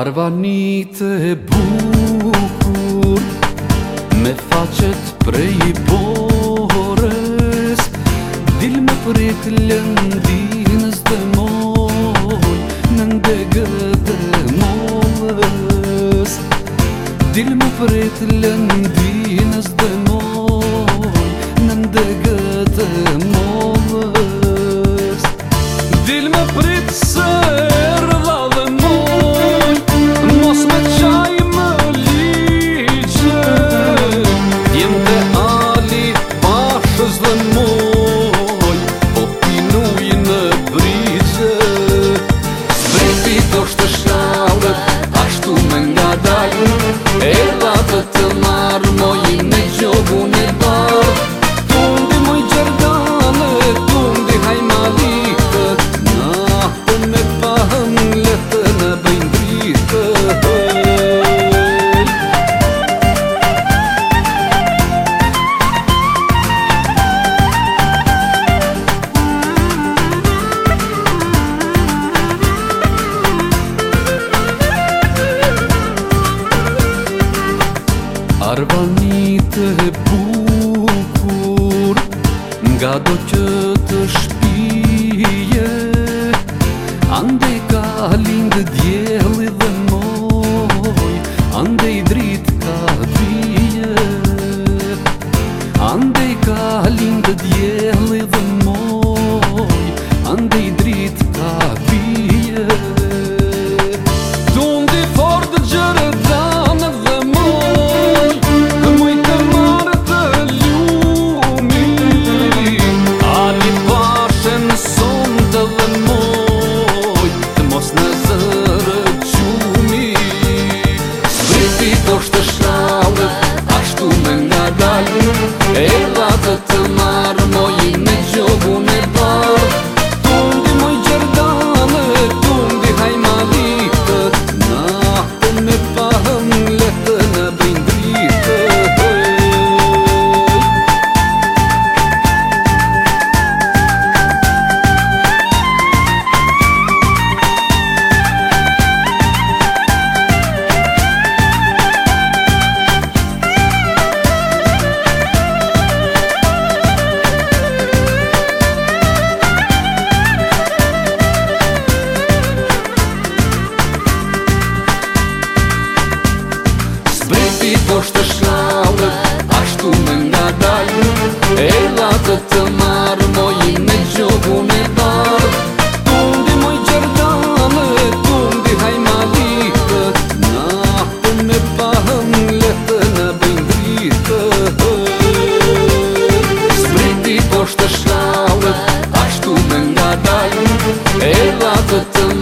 Arvani e bukur Me facet prej i borës Dil me prit lëndinës dhe moj Në ndegë dhe mojës Dil me prit lëndinës dhe moj Në ndegë bukur Nga do që të shpije Ande ka lindë djeli dhe moj Ande i drit ka dhije Ande ka lindë djeli Spriti poshtë të shlaurët, ashtu në nga dalë, e la të të marë, moj i me gjohun e darë Tundi mëj qerdamë, tundi haj malitë, nga të me pahën le të nabendritë Spriti poshtë të shlaurët, ashtu në nga dalë, e la të të marë, e la të